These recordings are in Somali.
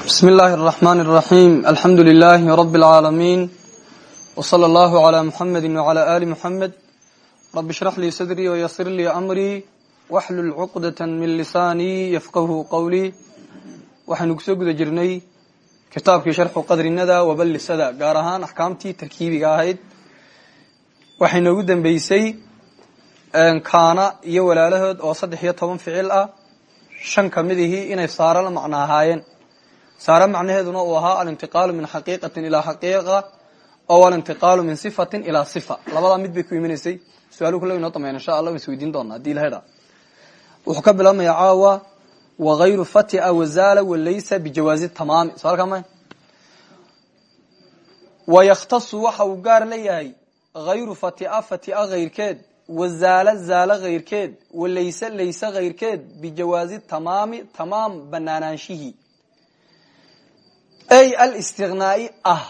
بسم الله الرحمن الرحيم الحمد لله رب العالمين وصلى الله على محمد وعلى آل محمد رب اشرح لي صدري ويسر لي أمري واحلل عقدة من لساني يفقه قولي waxaynu kusoo guda jirnay kitaabkii sharxu qadri nada wabali sada gaar ahaan axkaamtii tarkiibiga ahayd waxay noogu dambeysay kaana iyo walaalahood oo saddex iyo toban ficil ah shan kamidihii inay saaro la macno ahaayeen saare macnaheeduna uu ahaa alintiqaalu min xaqiiqatin ilaa xaqiiqa oo alintiqaalu min sifatin ilaa sifa. Labadaa mid bay ku imanaysay su'aalu kule inoo dameyn insha allah is weydiin doonaa haddii la hedha wuxuu ka bilaabmaya caawa wagayru fatia wazaala walaysa bijawaazi tamaami. So halkaa ma wayakhtasu waxa uu gaar leeyahay hayru fatia fatia hayrkeed wazaala zaala hayrkeed walayse layse hayrkeed bijawaazi tamaami tamaam banaanaanshihii ay alistiqnaai ah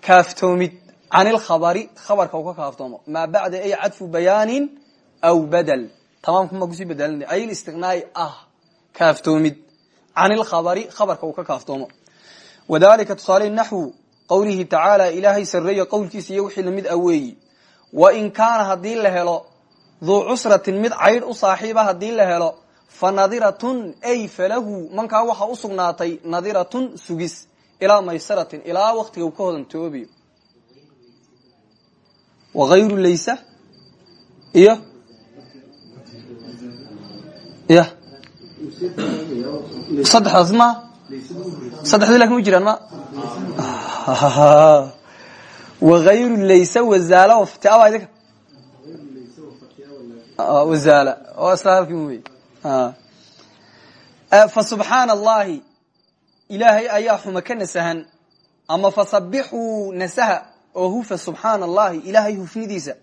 kaaftoomid can ilkhabari khabarka uu ka kaaftoomo. Maa bacda ay cadfu bayaanin aw badel tamaamka ma ku sii bedelina ay listiqnaai ah kaaftoomid can ilkhabari khabarka uu ka kaaftoomo. Wadalika tusaale naxwu qowlihi tacaala ilaahay sareeyo qowlkiisa iyo wixii la mid ah weeyi. Wain kaana haddii la helo duu cusratin mid caydh u saaxiiba haddii la helo fa nadiratun ay falahu mankaa ilaa maysaratin ilaa waktiga uu ka hodantoobayo waayru laysa iyo? Ya saddexdaas ma? Saddexdii laakiin ma jiraan ma? Waayru laysa wazaala waftiaba idinka. Wazaala oo isla halkin wey fa subxaana ilaahay ayaa xuma ka nasahan ama fasabixuu nasaha oo hufa subxaana allahi ilaahay hufnidiisa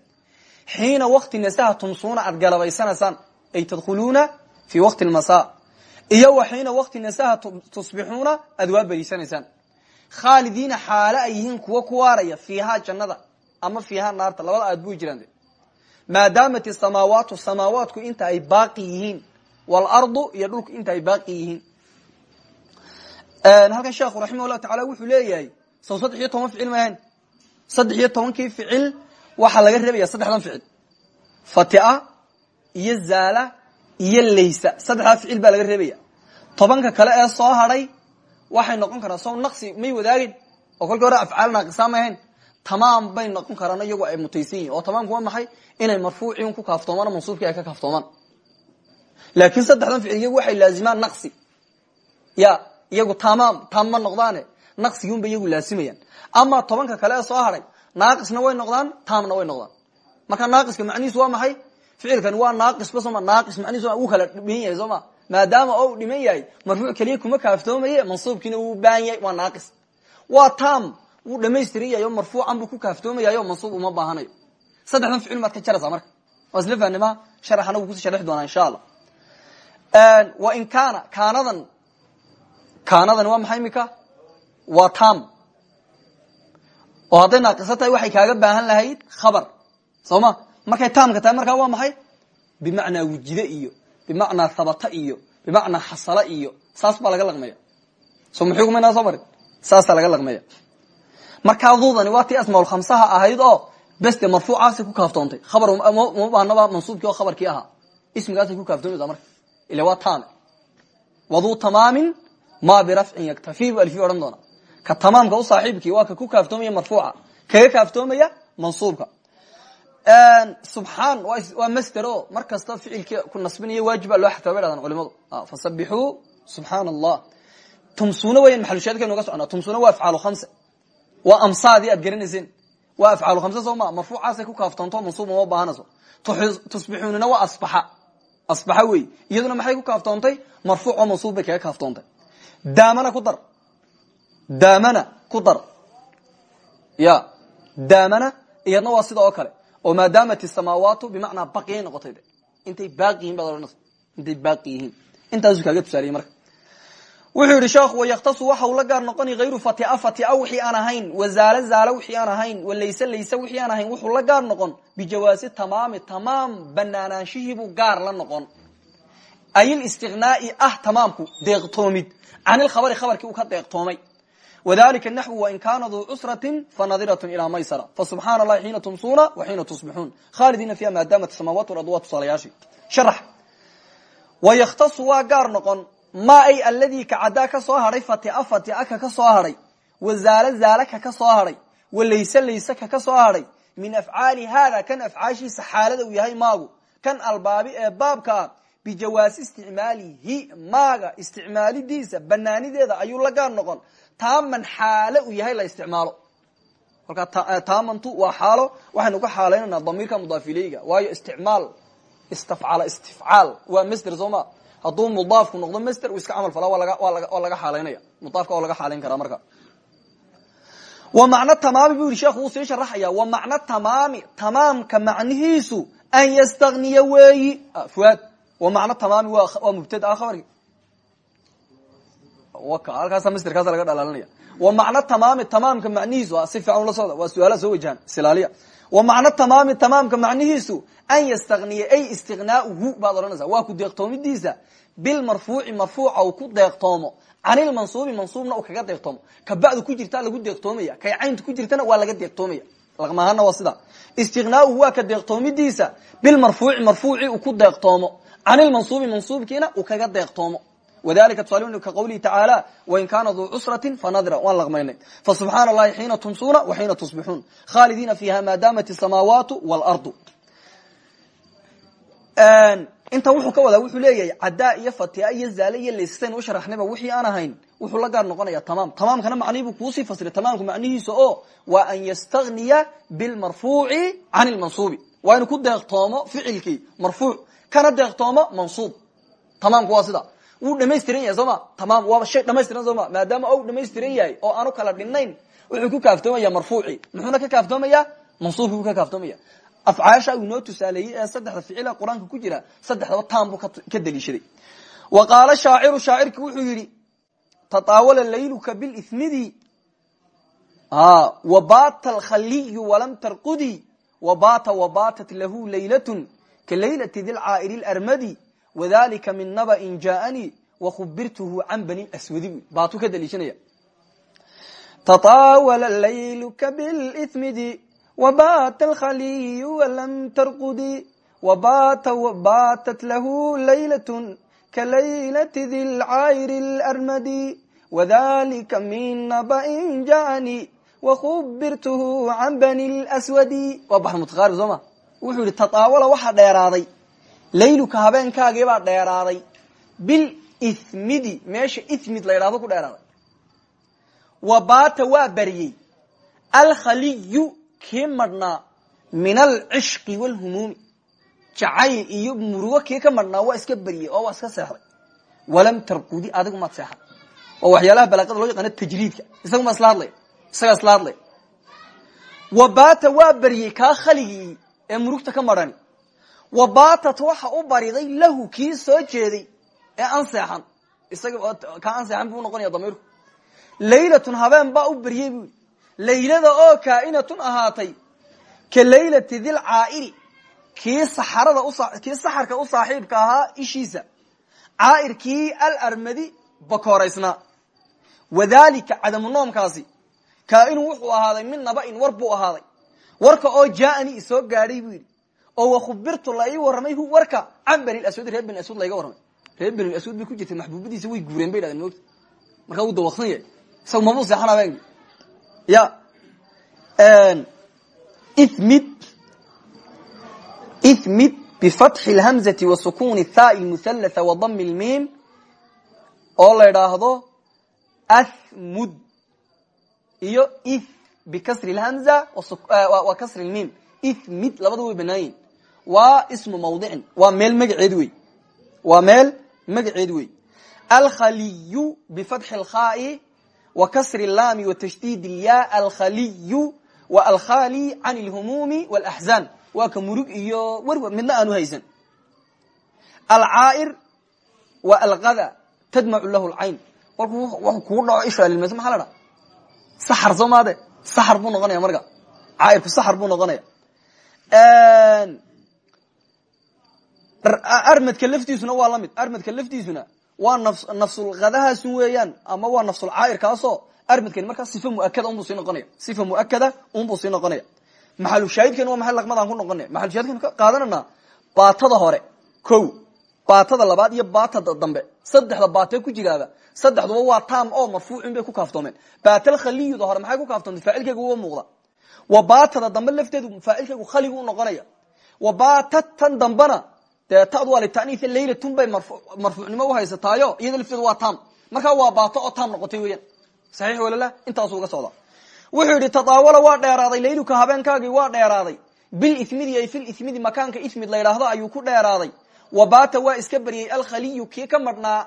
xiina wakti nasaha tumsuuna aad galabaysanaysaan ay tadkhuluuna fi waqti lmasa iyo wa xiina wakti nasaha tusbixuuna aad waa beriisanaysaan khaalidiina xaale ay yihiin kuwa ku waaraya fiihaa jannada ama fiihaa naarta. Labada aad bu jiraan maadaamat isamaawaatu samaawaatku inta ay baaqi yihiin waalardu iyo dhulku inta ay baaqi yihiin halkan sheekhu raximah llahu taala wuxuu leeyahay sow saddex iyo toban ficil maahan. Saddex iyo ficil waxaa laga reebaya saddexdan ficil. Fatia iyo zaala iyo laysa saddexdaa ficil baa laga reebaya. Tobanka kale ee soo hadhay waxay noqon karaan sow naqsi may wadaagin oo kolkii hore afcaal naaqisa ma ahayn tamaam bay noqon karaan iyagu ay mutaysan yihiin oo tamaamku waa maxay? Inay marfuuciin ku kaaftoomaan mansuubkii ay ka kaaftoomaan. Laakiin saddexdan ficil iyagu waxay laazimaan naqsi. Ya iyagu tamaam taam ma noqdaane naqsigiunba iyagu laasimayaan. Ama tobanka kale soo hadhay naaqisna way noqdaan taamna way noqdaan. Marka naaqiska macnihiisu waa maxay? Ficilkani waa naaqisba sooma naaqis macnihiisu uu kala dhiman yahay sooma maadaama oo u yahay marfuuc keliya kuma kaaftoomaye mansuubkiina wuu baahan waa naaqis. Waa taam wuu dhamaystiran yahay oo ku kaaftoomayayo mansuub uma baahanayo. Saddexdan ficil maad ka jaraysaa marka. Waa isla sharaxana wuu kusi doonaa insha allah. Wain kaana kaanadan kaanadan waa maxay imika waa tam. Oo hadday naaqiso tahay waxay kaaga baahan lahayd khabar. Soo ma markay taamka tahay markaa waa maxay? Bimacnaa wujide iyo bimacnaa habata iyo bimacnaa xasala iyo saas baa laga laqmaya. So muxuu kumaynaa soo marin? Saasaa laga laqmaya. Markaa duudani waa tii asmaul khamsaha ahayd oo beste marfuucaasay ku kaaftoontay khabar uma baahnaba mansuubkii oo khabarkii ahaa. Ismigaasay ku kaaftoomaysaa marka. Ila waa taame waduu tamaamin ma birafcin yaktafi bu alfi odhan doona ka tamaamka u saaxiibkii waa ka ku kaaftoomaya marfuuca kaga kaaftoomaya mansuubka subxaan waa masder o mar kasta ficilki ku nasbinayo waajiba loo xataba bay dhahdaan culimadu fasabixuu subxaana allah tumsuuna weyan maxalushaadkaynu ga socnaa tumsuuna waa afcaalu khamse waa amsaadii aad garanayseen waa afcaalu khamse soo ma marfuucaasay ku kaaftoonto mansuub daamana ku dar. Daamana ku dar. Ya daamana iyadna waa sida kale. Oo maadaamat isamaawaatu bimacnaa baqiyay noqotay intay baaqi yihiin baad intay baaqi yihiin kaaga tusaaliyey marka. Wuxuu yihi sheekhu wayakhtasu waxa uu la gaar noqoni hayru fatia fatia wixii aan ahayn wazaala zaala wixii aan ahayn walayse layse wixii aan ahayn wuxuu la gaar noqon bijawaasi tamaami tamaam banaanaanshihiibuu gaar la noqon. Ay listiqnaai ah tamaamku deeqtoomid can ilkhabari khabarkii uu ka deeqtoomay wadalika naxwu wain kaana duu cusratin fanadiratun ilaa maysara fasubxaana allahi xiina tumsuuna wa xiina tusbixuun khaalidiina fiiha maadaamat samaawaat arad waa tusaalayaashii sharax wayakhtasu waa gaar noqon ma ay alladii kacadaa ka soo hadhay fatia fatia ka ka soo hadhay wazaala zaala ka ka soo hadhay walayse layse ka ka soo hadhay min afcaali hada kan afcaashiisa xaalada uu yahay maagu kan albaabi ee baabkaa bijawaasi isticmaalihi maaga isticmaalidiisa banaanideeda ayuu la gaar noqon. Taaman xaalo uu yahay la isticmaalo. Kolkaa taamantu waa xaalo waxaynu ka xaalaynana damiirka mudaafileyga. Waayo isticmaal istafcala istifcaal waa masder soo ma? Hadduu mudaafku noqdo masder uu iska camal falaa waa laga xaalaynaya. Mudaafka waa laga xaalayn karaa marka. Wa macno tamaami bu yihi sheekhu wuu sii sharaxaya wa macno tamaamka macnihiisu an yastagniya weeyi. Wa macno tamaami waa mubtada khabarki halkaasa masderkaasa laga dhalaalinaya wa macno tamaami tamaamka macnihiisu si fiican ula socda waa su'aalaha soo wajahan silaaliya. Wa macno tamaami tamaamka macnihiisu an yastagniya ay istiqnaauhu baad odhanaysa waa ku deeqtoomidiisa bilmarfuuci marfuuca uu ku deeqtoomo. Can ilmansuubi mansuubna uu kaga deeqtoomo. Ka ba'du ku jirtaa lagu deeqtoomaya kay cayntu ku jirtana waa laga deeqtoomaya. Laqmahana waa sida. Istiqnaauhu waa ka deeqtoomidiisa bilmarfuuci marfuuci uu ku can ilmansuubi mansuubkiina uu kaga deeqtoomo wadalika tusaal ka qawlihi tacaala wain kaana duu cusratin fanadira waan laqmaynay fasubxaana allahi xiina tumsuuna wa xiina tusbixuun khaalidiina fiiha maadaamat asamaawaatu waalardu inta wuxuu ka wadaa wuxuu leeyahay cadaa iyo fatia iyo zaale iyo laysayn u sharaxnayba wixii aan ahayn wuxuu la gaar noqonaya tamaam tamaamkana macnihii buu kuusii fasiray tamaamka macnihiisa oo waa an yastagniya bilmarfuuci can ilmansuubi waa inu ku deeqtoomo ficilkii marfuuc kana deeqtoomo mansuub tamaamku waa sida. Wuu dhamaystiran yahay soo ma tamaam waaba shay dhamaystiran soo ma maadaama ou dhamaystiran yahay oo aanu kala dhinnayn wuxuu ku kaaftoomaya marfuuci. Muxuuna ka kaaftoomaya mansuubkii buu ka kaaftoomaya afcaasha uu noo tusaaleeyey ee saddexda ficila qur'aanka ku jira saddexdaba taan buu ka daliishaday. Wa qaala shaaciru shaacirki wuxuu yidhi tataawala layluka bilismidi. Wabata alkhaliyu walam tarqudi wabata wabatat lahu laylatun kalaylati dilcaa'iri larmadi wadalika min naba'in jaaanii wakubirtuhu can bani swadi bu baatuu ka daliishanaya. Tطaawala layluka bilitmidi wabata alkhaliyu walam tarqudi wabata wbatat lahu laylatun kalaylati dilcaa'iri larmadi wadalika min naba'in jaaanii wakubirtuhu can bani lswadi waa baxr mutaqaarib soo ma wuxuu yihi tataawala waxaa dheeraaday. Layluka habeenkaagii baa dheeraaday. Bilithmidi meesha ithmid la ku dheeraaday. Wa baata waa baryey alkhaliyu kii madhnaa min alcishqi wlhumuumi jacayl iyo murugo kii ka madhnaa waa iska beryey oo waa iska seexday. Walam tarqudi adigu maad seexan. Waa waxyaalaha balaaqada loo yaqaano tajriidka. Isaguma isla hadlay? Isagaa isla hadlay? Wabata waa beryey kaa khaligii ee murugta ka madhani wabatat waxa u bariday lahu kii soo jeeday ee aan seexan isaga kaa aan seexan buu unoqonaya damiirku. Laylatun habeen baa u beryey bu laylada oo kaainatun ahaatay ka laylati dilcaa'iri kii saxarada kii saxarka u saaxiibka ahaa ishiisa. Caa'irkii alarmadi bakooraysnaa wadalika cadamu noomkaasi. Kaainu wuxuu ahaaday min naba'in war buu ahaaday warka oo jaaani isoo gaadhay buu yidhi. Oo wakhubirtu la ii warramay hu warka can bani aswad reer bani aswad layga warramay reer bani aswad bay ku jirtay maxbuubadiisa way guureen bay dhahdeen moogta markaa wuu dawaqsan yahay. Isaga mabuu seexan habeenki ya. Ithmid ithmid bifatxi اlhamzati wa sukuni thaai lmuhallatha wa dami lmiim oo la idhaahdo athmud iyo bikasri lhamza wa kasri lmiim ithmid labada way banaan yihiin waa ismu mawdicin waa meel magaceed wey waa meel magaceed wey alkhaliyu bifatxi lkhaai wa kasri laami wa tashdid lya alkhaliyu wa alkhali can lhumuumi walaxzan waa ka murug iyo werwer midna aanu haysan alcaa'ir wa alqada tadmacu lahu lcayn markuu kugu dhaco isha maxaa la dhaa saxar soo maade saxar buu noqonaya marka. Caa'irku saxar buu noqonaya. Armadka laftiisuna waa la mid armadka laftiisuna waa nafsulkadahaasun weeyaan ama waa nafsulcaayirkaasoo armadkani markaa sifa muakada unbuu sii noqonaya. Sifa muakada unbuu sii noqonaya. Maxalushaahidkani waa maxay laqmadaan ku noqonaya? Maxalushaahidkan ka qaadanana baatada hore ko baatada labaad iyo baatada dambe. Saddexda baatee ku jiraaba saddexduba waa tam oo marfuucin bay ku kaaftoomeen baatal khaliyuda hore maxay ku kaaftoomtay? Faacilkeyga uga muuqda. Wa baatada dambe lafteedu faacilkeygu khaligu unoqonaya wa baatad tan dambena dee tad waa litaniis laylatun bay marfuucnimo uhaysataayo iyada lafteedu waa tam. Markaa waa baato oo tam noqotay weeyaan. Saxiix walala intaasu uga socda wuxuu yidhi tadaawala waa dheeraaday layluka habeenkaagii waa dheeraaday. Bilimidi ay filimidi makaanka ismid la ydhaahdo ayuu ku dheeraaday. Wa baata waa iska baryey alkhaliyu kii ka madhnaa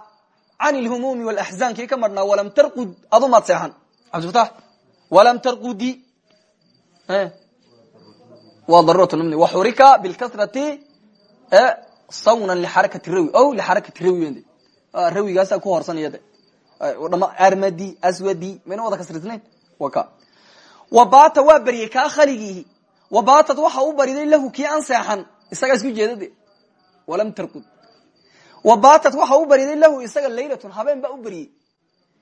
can lhumuumi wlaxzan kii ka madhnaa walam tarqud adu maad seexan cabdifatax walam tarqudi waa darurat lmni waxurika bilkasrati sawnan lixarakati rawi o lixarakati rawi rawigaasa ku horsanaya de armadi aswadi mayna wada kasrisnayn wa ka wa baata waa baryey kaa khaligiihi wa baatad waxa u bariday lahu kii an seexan isagaa isku jeeda de walam tarqud wa baatad waxa u bariday lahu isaga laylatun habeen baa u beriyey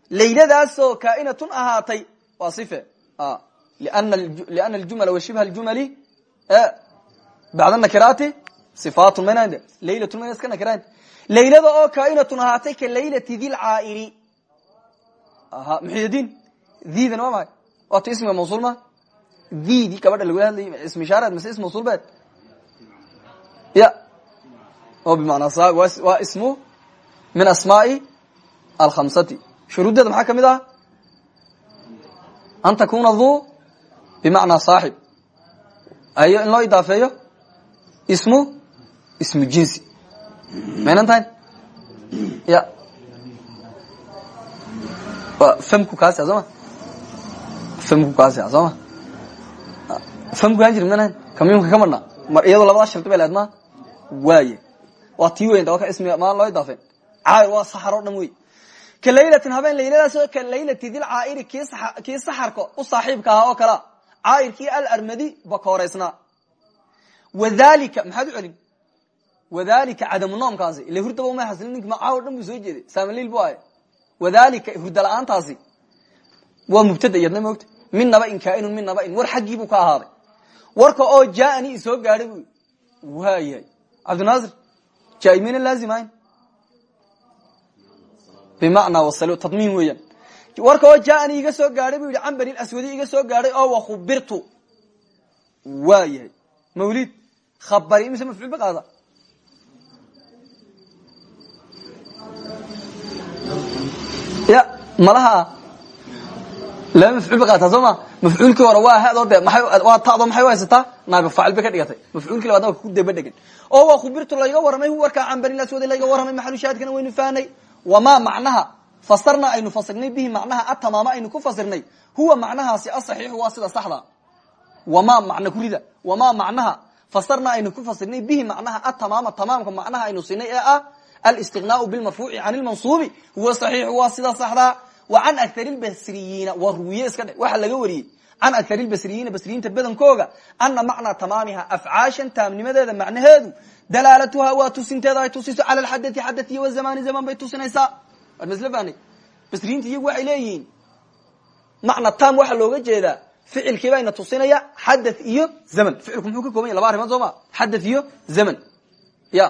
layladaasoo kaainatun ahaatay waa sife. Liana aljumla wa shibha ljumali bacda nakiraati sifaatun mayna laylatun mayna iska nakiraan laylada oo kaainatun ahaatay ka laylati dilcaairi muxydiin didan waa maay waata ismiga mawsul ma? Didi gabadha lagula hadlay ismi ishaareed mise ism mawsul beed? Ya oo bimacnaa waa ismu min asmaai alkhamsati. Shuruuddeeda maxaa ka mid ah? An takuna dhu bimacnaa saaxib. Ayo in loo idaafeeyo? Ismu ismu jinsi. Maynan tahayn ya. Famku kaasi a sooma famku kaasi a sooma famku kaan jiri manahayn kamyumka ka madhnaa mar iyadoo labadaa shardi bay leed ma waaye waa tii weyn waa ka ismi maan loo idaafeen caayir waa saxar dhan wey ka laylatin habeen layladaas oo ka laylati dil caairi kii saxarka u saaxiibka ahaa oo kalea caayirkii alarmadi bakooreysnaa wadhalika maxaad u celin? Wadhalika cadamu noomkaasi. Ila hurdaba uma xasilin ninki ma caawo dhan soo jeeday. Saamaliil bu ahay. Wadhalika hurda la'aantaasi. Waa mubtada iyadna moogta min naba in kaainun min naba in. War xaggii ka ahaaday. Warka oo jaaani isoo gaadhay bu waayahay cabdinaasir jaaimina laazimayn bimacnaa wasal tadmiin weeyaan warka oo jaaani iga soo gaadhay bu yidhi cambari aswadi iga soo gaadhay oo wakubirtu waa yahay mawlid khabari mise mafcuul ba qaada ya malaha laba mafcuul ba qaata soo ma mafcuulkii hore waa hado de waa tado maxay haysataa naabi faacil bay ka dhigatay mafcuulkii labaadna waa ku daba dhegan oo waa khubirtu layga warramay warkaa cambarin aswadi layga warramay maxalu shaahidkana waynu fahnay wamaa macnaha fasarna aynu fasirnay bihi macnaha atamaama aynu ku fasirnay huwa macnahaasi asaxiixu waa sida saxda wamaa macna kurida wamaa macnaha fasarna aynu ku fasirnay bihi macnaha atamaama tamaamka macnaha aynu sinay ee ah alistiqnaau bilmarfuuci can lmansuubi huwa saxiixu waa sida saxda wa can akar lbasriyiina waa ruwiye iska dhe waxa laga wariyey. Can akar lbasriyiina basriyiinta badankooga ana macnaa tamaamiha afcaashan taamnimadeeda macnaheedu dalaalatuha waa tusinteeda ay tusiso lxadai xadai iyo wazamani zaman bay tusinaysaa. Waad masl fahnay basriyiinta iyagu waxay leeyihiin macna tam waxaa looga jeedaa ficilkii bayna tusinaya xadath iyo zaman. Ficilku muxuu ka koban ya laba arrimood soo ma? Xadath iyo zaman. Ya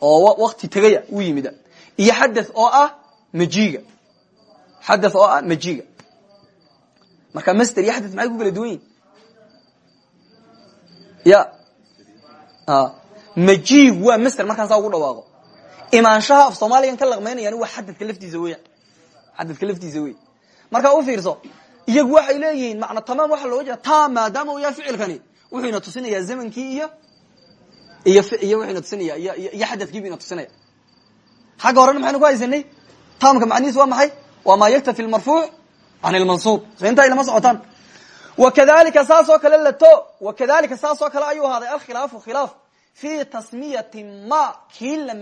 oo wakti tegaya u yimida. Iyo xadath oo ah majiga xadath oo ah majiga marka master iyo xadath maxay ku kala duwan yihiin ya majigu waa master markaasaa ugu dhawaaqo. Imaanshaha af soomaaligan ka laqmaynayaan waa xadadka laftiisa weyan xadadka laftiisa wey markaa u fiirso iyagu waxay leeyihiin macna tamaam waxaa looga jeeda tam maadaama uu yahay ficilkani wuxuu ina tusinayaa zamankii iyo iyo iyo ina tusinaya iyo xadadkiibu ina tusinaya xagga horena maxaynu ku haysanay taamka macnihiis waa maxay? Waa maa yaktafi lmarfuuc can lmansuub so intaa ilama socotaan. Wakadalika saas oo kale lato wakadalika saas oo kale ayuu ahaaday. Alkhilaafu khilaaf. Fi tasmiyati ma kii la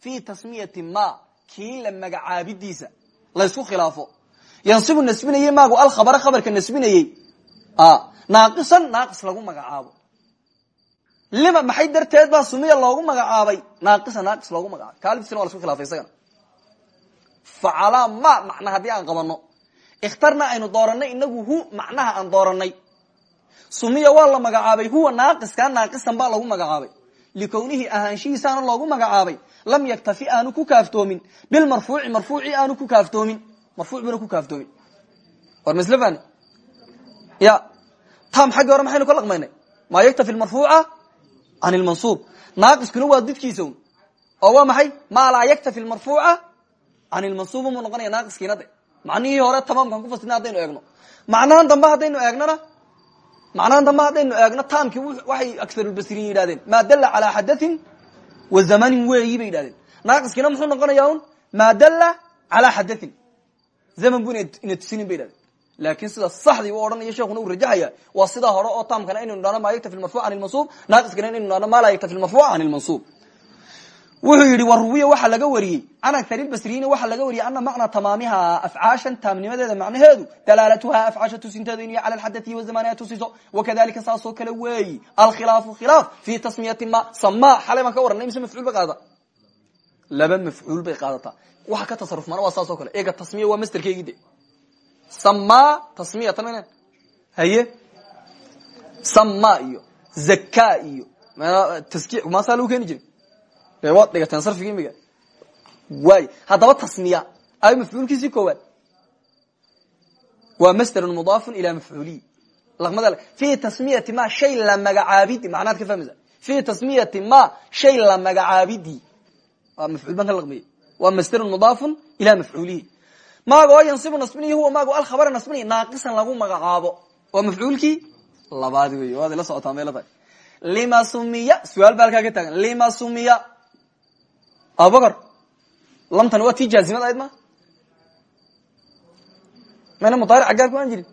fi tasmiyati ma kii la magacaabidiisa. Laysku khilaafo. Yansibu nasbinayey maagu? Alkhabara khabarka nasbinayey naaqisan naaqis lagu magacaabo lima maxay darteed baa sumiya loogu magacaabay? Naaqisan naaqis loogu magacaabay. Kaaliftina wa isku khilafay isagana. Facalaa ma macna haddii aan qabano ikhtarna aynu dooranay inagu hu macnaha aan dooranay sumiya waa la magacaabay huwa naaqiska naaqisan baa lagu magacaabay. Likownihi ahaanshihiisaana loogu magacaabay. Lam yaktafi aanu ku kaaftoomin. Bilmarfuuci marfuuci aanu ku kaaftoomin. Marfuuc buna ku kaaftoomin. War masl ya. Tam xaggii hore maxaynu ka laqmaynay? Maa yaktafi marfuuca can lmansuub naaqiskuna waa didkiisa un oo waa maxay? Maa laa yaktafi marfuuca can lmansuub mu noqonaya naaqiskiina de. Macnihii hore tamaamkan ku fasirna hadaynu eegno. Macnahan dambe haddaynu eegnona macnahan dambe haddaynu eegno taamkii waxay agarulbasriin yidhahdeen maa dalla calaa xadatin wa zamanin weeyi bay yidhahdeen naaqiskiina muxuu noqonaya un maa dalla calaa xadatin zaman bu ina tusinin bay yidhahdeen laakin sida saxdii u odhanaya sheekuna uu rajaxaya waa sidaa hore oo taamkana inaynu dhahno maa yaktafi marfuc can lmansuub naaqiskana inaynu dhahno maa laa yaktafi marfuc can lmansuub wuxuu yidhi waruwiya waxaa laga wariyey can akar basriyiin waxaa laga wariyey ana macna tamaamiha afcaashan taamnimadeeda macnaheedu dalaalatuha afcaasha tusinteedu in cala xadai wazamaniha tusiso wakadalika saasoo kale weeyi alkhilaafu khilaaf fi tasmiyati ma sama xalay baan ka waranay mise mafcuul bay qaadata laba mafcuul bay qaadataa. Waxa ka tasaruf mana waa saas o kale eega tasmiya waa masterkeygii de sama tasmiyatan haye? Sama iyo zaka iyo. Taski maasaa lagu keeni jiray de waad dhigateen sarfiga imiga waay haddaba tasmiya. Ay mafcuulkiisii koowaad waa masderun mudaafun ila mafcuuliyi laqmada fi tasmiyati ma shay la magacaabidi macnaad ka fahmaysa fi tasmiyati ma shay la magacaabidi waa mafcuul baan ka laqmiyey waa masderun mudaafun ila mafcuulihi maaga oo yansibu nasbiniy huwa maaga alkhabara nasbiniy naaqisan lagu magacaabo. Waa mafcuulkii? Labaad wey waad ila socotaa meelada lima sumiya su'aal ba halkaa ka taagan. Lima sumiya. Abubakar lamtani waa tii jaazimad ayd ma? Mayna mudaaric gaar ku aan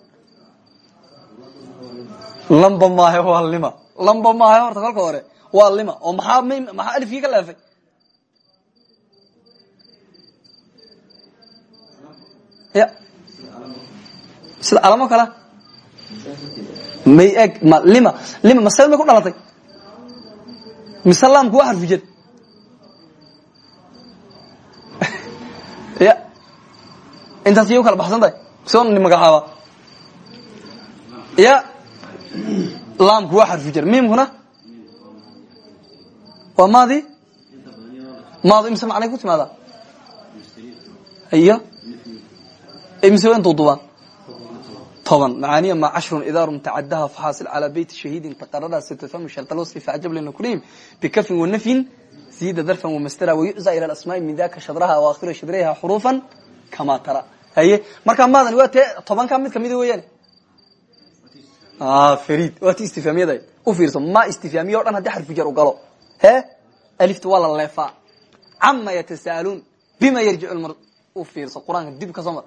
lamba maahe waa lima. Lamba maahe horta kolka hore waa lima. Oo maxaa maxaa alifkii ka leefay ya. Sida calamo kala? May eg ma lima lima mase may ku dhalatay? Mise laamku waa xarfijed ya. Intaas iya u kala baxsan tahay soo ni magacaaba. Ya. Laamku waa xarfi jar miimkuna waa maadi? Maado imse macnay ku timaadaa iyo imse wa intuu dubaan toban. Macaaniya ma cashrun idaarun tacadaha faxaasil calaa beyti shahiidin taqarara sitafahmu sharta lwasfi facjab lina kulihim bikafin wanafyin zida darfan wamastera wayuza ila asmaai min daka shadraha awakhira shadraha xurufan kama tara. Haye markaa maadani waa tee tobanka mid kamida weeyaan? Farid waa ti istifhaamiyada u fiirso. Ma istifhaamiya o dhan haddii xarfi jar u galo. He? Alifta waa la leefaa. Cama yatasaaluun bima yarjic u fiirso. Qur'aanka dib ka soo mar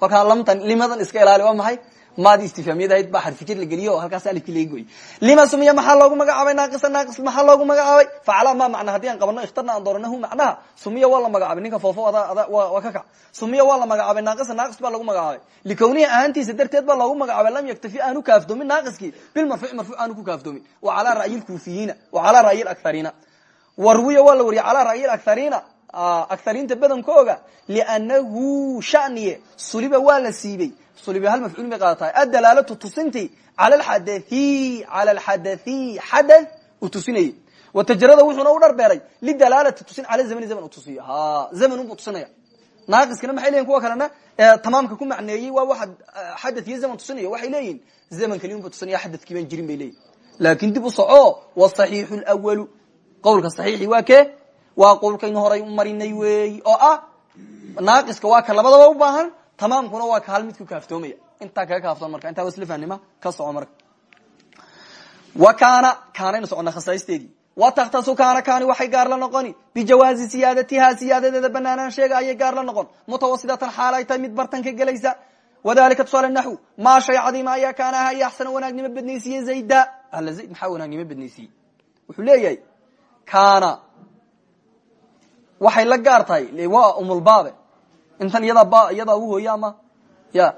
kolkaa lamtan limadan iska ilaali waa maxay? Maadi istifhaamiyadahayd baa xarfijir la geliyo halkaas alifkii laga goy. Lima sumiya maxaa loogu magacaabay? Naaqisa naaqis maxaa loogu magacaabay? Facala ma macna haddii aan qabano ikhtarna aan dooranahu macnaha. Sumiya waa la magacaabay ninka foofo waa ka kac sumiya waa la magacaabay naaqisa naaqis baa lagu magacaabay. Likawnihi ahaantiisa darteed baa loogu magacaabay lam yaktafi aanu kaaftoomin naaqiskii bilmarfuuc marfuuc aanu ku kaaftoomin wa calaa ra'yi lkuufiyiina wa calaa ra'yi lakhariina warwiya waa la wariyay calaa ra'yi lakhariina akhariinta badankooga liannahu shaniye suliba waa la siibey suliba hal mafcuul bay qaadatahay adalaalatu tusinti cala alxadathi cala alxadathi xadath uu tusinayey watajarada wuxuuna u dharbeeray lidalaalati tusin cala zamani zaman u tusiyo ha zaman unbuu tusinaya naaqiskana maxay leyihin kuwa kalena tamaamka ku macneeyey waa waxa xadath iyo zaman tusinaya waxay leeyihiin zaman keli unbuu tusinaya xadadkii baan jirin bay leeyihiin laakin dib u soco wasaxiixu lwalu qowlka saxiixi waa kee waa qowlkaynu horay u marinay weeyi oo ah naaqiska waa ka labadaba u baahan tamaamkuna waa ka hal mid ku kaaftoomaya. Intaa kaga kaaftoon marka intaa waslifanima ka soco marka. Wa kaana kaanaynu socona khasaa'isteedii. Wa takhtasu kaana kaani waxay gaar la noqoni. Bijawaazi siyaadatiha siyaadadeeda banaanaan sheega ayay gaar la noqon. Mutawasidatan xaal mid bartan ka gelaysa wadalika tusaale naxw maa shay cadiima ayaa kaana aha iyo axsana wanaagnimo badnaysiiye zayda. Ahla zayd maxaa wanaagnimo wuxuu leeyahay kaana waxay la gaar tahay waa umulbaabe intan iyadaa ba iyadaa u hooya ama ya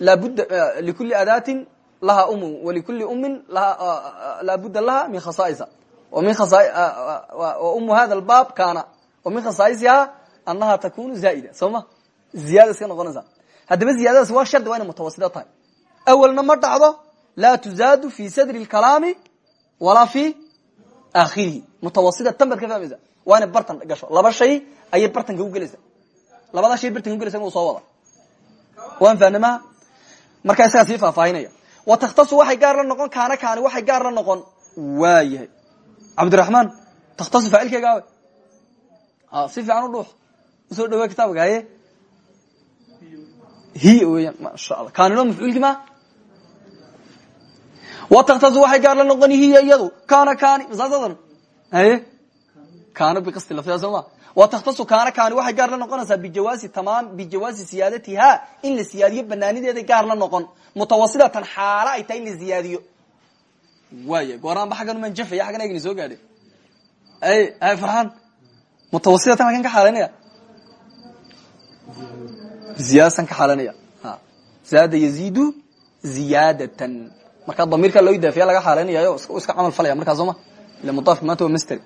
laabudda likuli adaatin laha umu walikuli umin laabuda laha min khasaaisa. Umu hada lbaab kana wa min khasaaisiha anaha takunu zaaida. Soo ma ziyaada iska noqonaysa. Haddaba ziyaadadaas waa shardi waa inay mutawasida tahay. Ma dhacdo laa tuzaadu fi sadri lkalaami walaa fi akhirihi mutawasida tan ka fahmaysa waa inay bartan gasho. Laba shay ayay bartanka ugelaysa labadaa shay bartanka ugelaysa in soo wada. Waan fahnamaha markaa isagaa sii faahfaahinaya. Wa takhtasu waxay gaar la noqon kaana kaani waxay gaar la noqon. Waayahay. Cabdiraxmaan takhtasu faacilkeegaawe si fiican u dhuux. Usoo dhawe kitaabka haye? Hiy weeyaan maasha allah kaanino mafcuulki ma? Wa takhtasu waxay gaar la noqon hiya iyadu kaana kaani masaasadan haye kaana biqasti laftiga soo ma. Wa takhtasu kaana kaani waxay gaar la noqonaysaa bijawaasi tamaam bijawaasi siyaadatiha in la siyaadiyo banaanideeday gaar la noqon. Mutawasidatan xaalo ay tahay in la ziyaadiyo waaya gooraanba xaggan uman jafaya xaggan egni soo gaadhe ay ay farxaan. Mutawasidatan halkan ka xaalanaya. Ziyadasan ka xaalanaya. Zaada yaziidu ziyaadatan. Markaa damiirka loo idaafiya laga xaalanayaayo iska camal falaya markaa soo ma. Ila mudaafka maanta waa master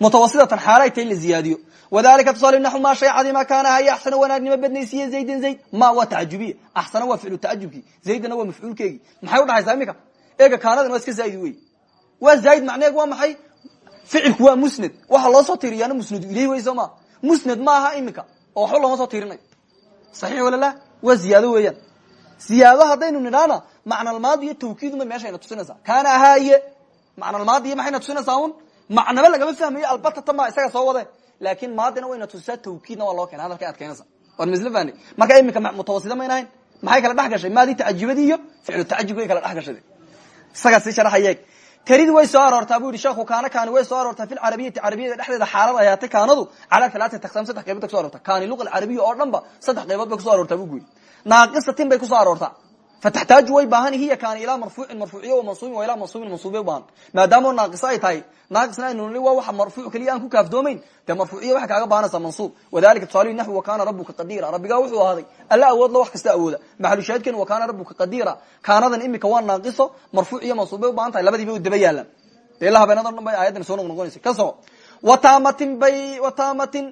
mutawasidatan xaalay tahay in la ziyaadiyo wadalika tusaale naxu maa shay cadima kaana haya axsana wanaagnimo badnaysiiye zaydan zayd ma waa tacajubiya axsana waa ficlu tacajubkii zaydana waa mafcuulkeegii maxay udhaxaysaa imika eega kaanadan waa iska zaaid wey waa zaaid macneheeg waa maxay ficilku waa musnad waxa loo soo tiiriyaana musnadu ileyh wey soo ma musnad ma aha imika oo waxba looma soo tiirinayo saxiix wala la waa ziyaado weeyaan ziyaado haddaynu nidhaana macnalmaadi iyo tawkiiduma meeshayna tusinaysaa kaana ahaaye macnalmaadiyo maxayna tusinaysaa un macnaba lagama fahmayo albatata ma isaga soo wade. Laakin maadina wayna tusisaa tawkiidna waa loo keena hadalkay adkaynaysa war misla fahni marka iminka mutawasida mayna hayn maxay kala dhex gashay? Maadii tacajubadii iyo ficlu tacajubka way kala dhex gashay. Isagaa sii tarid way soo aroortaa bu yihi sheekhu kaana kaani. Way soo aroortaa fi lcarabiyati carabiyada dhexdeeda xaalad ay haatay kaanadu. Calaa alaaati aqsaam saddex qaybood bay kuso arorta kaani luqa alcarabiya oo dhan ba saddex qaybood bay kuso aroortaa bu guyi naaqisatin bay ku soo aroortaa fataxtaaju way baahan hiya kaani ilaa marfuucin marfuuciyo wa mansuubin ilaa mansuubin mansuubiya ubaahan maadaama naaqisa ay tahay naaqisna aynu nili waa waxa marfuuc keliya aan ku kaafdoomayn dee marfuuciya waxay kaaga baahanaysaa mansuub wadalika tusaalihi naxwi wa kaana rabuka qadiira rabbigaa wuxuu ahaaday alla awoodla wax kasta awooda maxalu shaahidkeenu wa kaana rabuka qadiira kaanadan imika waa naaqiso marfuuc iyo mansuub bay ubaahan tahay labadiiba daba yaalaan dee ila habeenadan dhan bay aayaddan soo noqnoqonaysa ka soco watamatin bay watamatin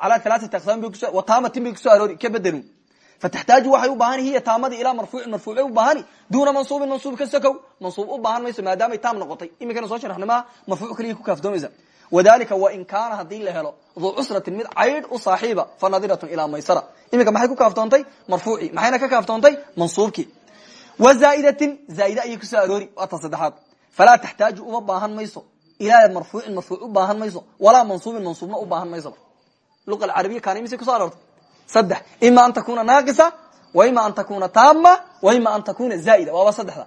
calaa alaaati aqsaam bay kuso watamatin bay ku soo aroori ka bedelun fataxtaaju waxay u baahani hiya taamadii ilaa marfuucin marfuucay u baahani duuna mansuubin mansuub ka sokow mansuub u baahan mayso maadaamay taam noqotay iminkana soo sharaxnimaa marfuuc keliya ku kaaftoomaysa wadalika wain kaana haddii la helo duu cusratin mid caydh u saaxiiba fa nadiratun ilaa maysara iminka maxay ku kaaftoontay marfuucii maxayna ka kaaftoontay mansuubkii wa zaa'idatin zaa'ide ayay ku soo aroori waa tan saddexaad falaa taxtaaju uma baahan mayso ilaa marfuucin marfuuc u baahan mayso walaa mansuubin mansuubna u baahan mayso luqa alcarabiya kaana imise kuso aroortay saddex. Ima an takuna naaqisa wa ima an takuna taama wa ima an takuna zaaida. Waaba saddexda.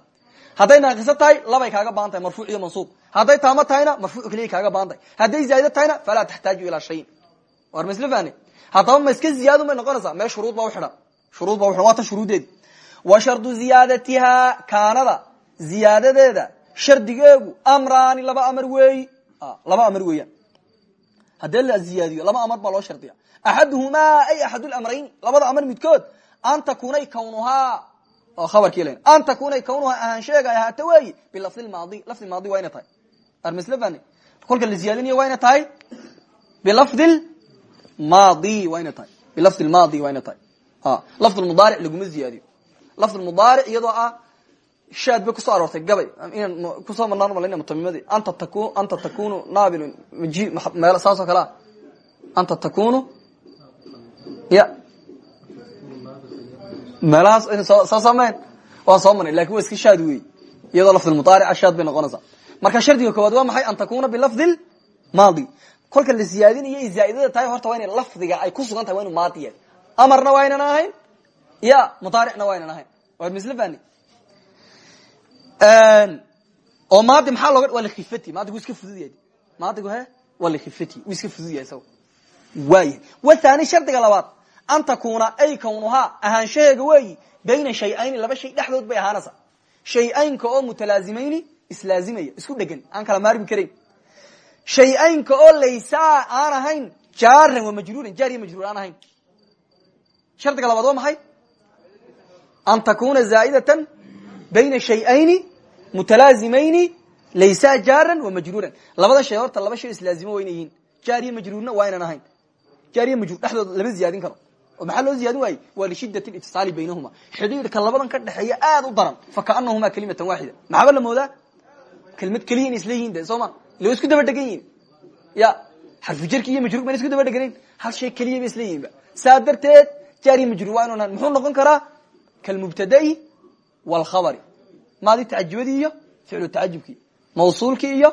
Hadday naaqiso tahay labay kaaga baahan tahay marfuuc iyo mansuub. Hadday taamo tahayna marfuuc keliya kaaga baahan tahay. Hadday zaaido tahayna falaa taxtaaju ilaa shayin. War ma isla fahne haddaba ma iska ziyaadun bay noqonaysaa? Mee shuruud baa uxidhan shuruud baa uxidhan waa tan shuruudeedi. Wa shardu ziyaadatiha kaanada. Ziyaadadeeda. Shardigeegu amraani laba amar weeyi laba amar weeyaan. Haddee la ziyaadiyo laba amar axaduhumaa ay axad lamrayn labada amar midkood an takunay kawnuhaa oo khabarkii len an takunay kawnuhaa ahaansheega ahaata weeyi bilafdi maadi lafdi maadi waa tahay fani kolka la ziyaadinayo waa ina tahay bilafdi maadi waa ina tahay bilafdi maadi waa ina tahay lafd mudaaric laguma ziyaadiyo lafd mudaaric iyadoo ah shaad bay ku soo aroortay gabay inaan ku soo marnaan malina mutamimadii anta taku anta takunu naabil maji meel saas oo kale ah anta takunu ya. Meelahaas soo samayn. Waan soo marnay laakiin waa iska shaad wey iyadoo lafdi mudaarica shaad bay noqonaysaa marka shardiga koowaad waa maxay an takuna bilafdi maadi? Kolka la siyaadinayo ay zaaidada tahay horta waa ina lafdiga ay ku sugan tahay waa inu maadi yahay. Amarna waa ynan ahayn? Ya mudaaricna waa ynan ahayn. Waa misl fani oo maadi maxaa looga waa likifati maadigu iska fudud yahay. Maadigu he waa likifati wuu iska fudud yahay isaga waaya wathani shardiga labaad an takuna ay kawnuhaa ahaanshaheega weeyi bayna shay-ayni laba shay dhexdood bay ahaanaysaa shay-aynka oo mutalaazimayni islaazimaya isku dhegan aan kala maarmi karayn shay-aynka oo laysaa aan ahayn jaaran wa majruuran jaar iyo majruur aan ahayn shardiga labaad waa maxay an takuna zaaidatan bayna shayayni mutalaazimayni laysa jaaran wa majruuran labada shay horta laba shay islaazimo jaar iyo majruurna waa ynan ahayn jaar dhexdooda lama ziyaadin karo oo maxaa loo ziyaadin waayey? Waa lishidat litisaali baynahuma. Xidhiidhka labadan ka dhexeeya aad u daran. Fakaanahumaa kalimatan waaxida maxaaba la moodaa? Kelmad keliya in isla yihiin de soo ma? Ila isku daba dhegan yihiin ya xarfujarki iyo majruur mayna isku daba dheganayn. Hal shay keliya ba isla yihinba saa darteed jaar iyo majruur waa inu ahan muxuu noqon karaa? Kalmubtadai wlkhabari maadi tacajubadii iyo ficlu tacajubkii mawsuulkii iyo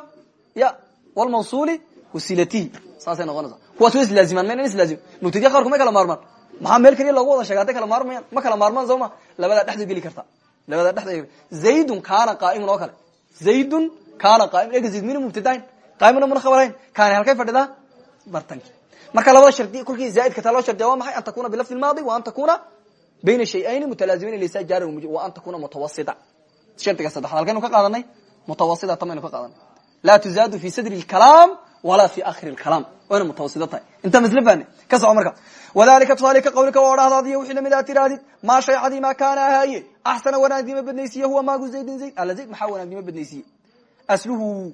ya wlmawsuuli wasilatihi. Saasay noqonaysa kuwaas wa islaazimaan maynan islaazim mubtadiya qaarku may kala maarmaan maxaa meel keliya loogu wada sheega haday kala maarmayaan ma kala maarmaan soo ma? Labadaa dhexdo geli karta. Labadaa dhexdo zaydun kaana qaa'imun oo kale. Zaydun kaana qaaimun. Ega zayd mina mubtadahayn qaimuna muna khabarhayn kaani halkay fadhidaa? Bartanki. Marka labada shardi kolkii zaaidka taa loo shardiya waa maxay? An takuna bilafdi maadi wa an takuna bayna shayayni mutalaazimayn laysa jaara wa an takuna mutawasita. Shardiga saddexaad. Halkaynu ka qaadanay? Mutawasita tamaynu ka qaadanay. Laa tuzaadu fi sadri lkalaam walaa fi akhiri lkalaam wayna mutawasito tahay. Intaa masle fahne ka soco marka wadalika tusaale ka qawlika waa odhahdaadiyo wixii la mid aa tirahdid maa shay cadiima kaana ahaaye axsana wanaagnimo badnaysiye huwa maagu zaydin zayd ala zayd maxaa wanaagnimo badnaysiye asluhu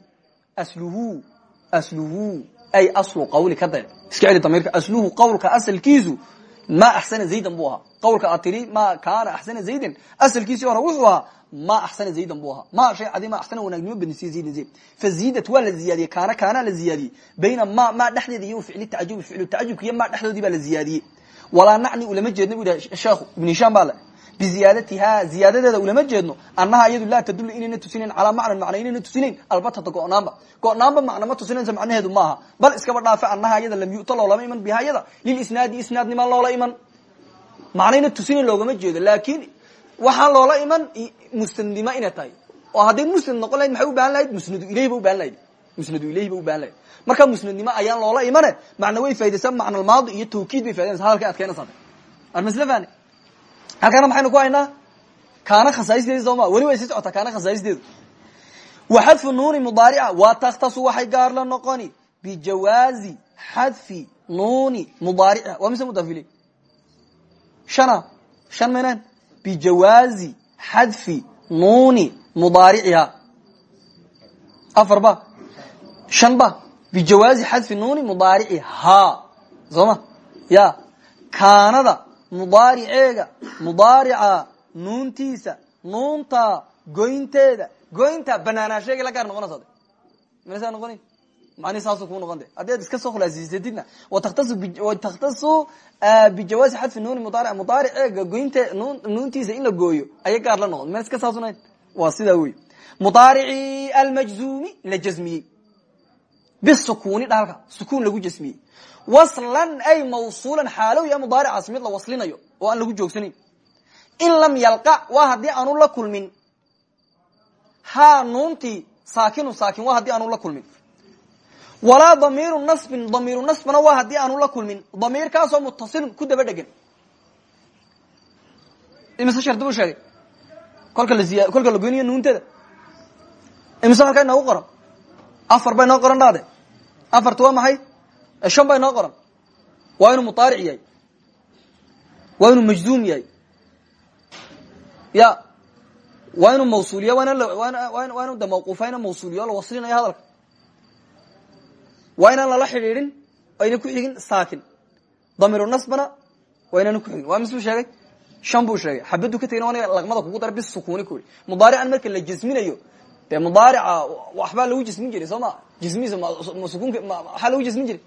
asluhu asluhu ay aslu qawli ka iska celi damiirka asluhu qawlka asalkiisu ma axsana zaydan buu qawlka aad tiri kaana axsana zaydan asalkiisii hore wuxuu ahaa ma axsana zaydan buu ahaa ma shay cadiima axsana wanaagnimo badnaysiye zaydan zayd faziidat waa la ziyaadiyey kaana kaana la ziyaadiyey bayna ma ma dhexdeeda iyo ficli tacajubi ficlu tacajubka iyo ma dhexdoodii baa la ziyaadiyey walaa nacni ulama jeedno bu yidhaha sheekhu ibn hishaam baa le biziyaadatiha ziyaadadeeda ulama jeedno annaha iyadu laa tadulu inayna tusinayn calaa macnan macna inayna tusinayn albatata go-naanba go-naanba macna ma tusinaysa macnaheedu maaha bal iskaba dhaafe annaha iyada lam yu'ta loolama iman biha iyada lilisnaadi isnaadnimaan loola iman macnayna tusinayn loogama jeedo laakin waxaan loola iman musnadnimo inay tahay. Oo hadday musnad noqon lahayd maxay u baahan lahayd? Musnadu ilayhi ba u baahan lahayd. Musnadu ilayhi ba u baahan lahayd. Marka musnadnimo ayaan loola imane macna way faa'idaysaa macna almaadi iyo tawkiid bay faidaysa hadalkay adkeynaysaa ar masle fahne halkana maxaynu ku haynaa? Kaana khasaaisdeedi sooma weli way sii socotaa kaana khasaaisdeedu waxadfu nuuni mudaarica waa takhtasu waxay gaar la noqoni. Bijawaazi xadfi nuuni mudaarica. Waa mise mudafili? Shana. Shan maynan bijawaazi xadfi nuuni mudaariciha afar ba shan ba bijawaazi xadfi nuuni mudaariciha sooma ya kaanada mudaariceega mudaarica nuuntiisa nuunta goynteeda goynta banaanaasheega la gaar noqonaysa de masa noqonin mani saasu kuu noqon de haddii ad iska soo khulaasiysatidna wataktasu bijawaazi xadfi nuuni mudaaric mudaariceega goynte nuuntiisa in la gooyo ayay gaar la noqon meel iska saasunayn waa sidaa wey mudaarici almajzumi la jazmiyey bisukuni dhalka sukuun lagu jasmiyey waslan ay mawsuulan xaalow ya mudaaricaas mid la waslinayo oo aan lagu joogsanayn in lam yalqa waa haddii aanu la kulmin ha nuuntii saakinu saakin waa haddii aanu la kulmin walaa damiiru nasbin damiiru nasbna waa haddii aanu la kulmin. Damiirkaasoo mutasilun ku daba dhegan imise shardi buu sheegay? Kolka la kolka la goynayo nuunteeda. Imise halkaa inoogu qoran? Afar bay noo qoran dhaade afarta waa maxay? Shan bay noo qoran. Waa inuu mudaaric yahay. Waa inuu majzuum yahay. Ya waa inuu mawsuuliya waa inu de mawquufayna mawsuuliyo la waslinayo waa inaan lala xidhiidhin ayna ku xigin saakin. Damiru nasbana waa inaana ku xigin. Waa misuu sheegay? Shan buu sheegay. Xabadu ka tegin aniga laqmada kugu dara bis sukuni ku yidhi. Mudaarican marka la jasminayo dee mudaarica waxbaa lagu jasmin jiray soo ma? Jasmihiisa sukunka maxaa lagu jasmin jiray?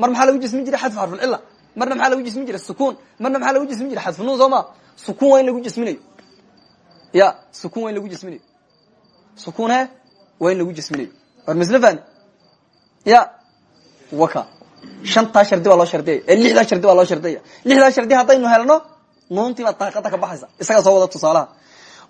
Mar maxaa lagu jasmin jiray? Xadfu xarfulcila marna maxaa lagu jasmin jiray? Sukuun marna maxaa lagu jasmin jiray? Xadfu nuun soo ma? Sukuun waa in lagu jasminayo ya sukuun waa in lagu jasminayo sukuun he waa in lagu jasminayo war misle fani ya waka. Shantaa shardi baa loo shardiyaya ee shardi baa loo shardiyaya lixdaa shardi haddaynu helno nuuntii baa daaqada ka baxaysa. Isagaa soo wada tusaalaha.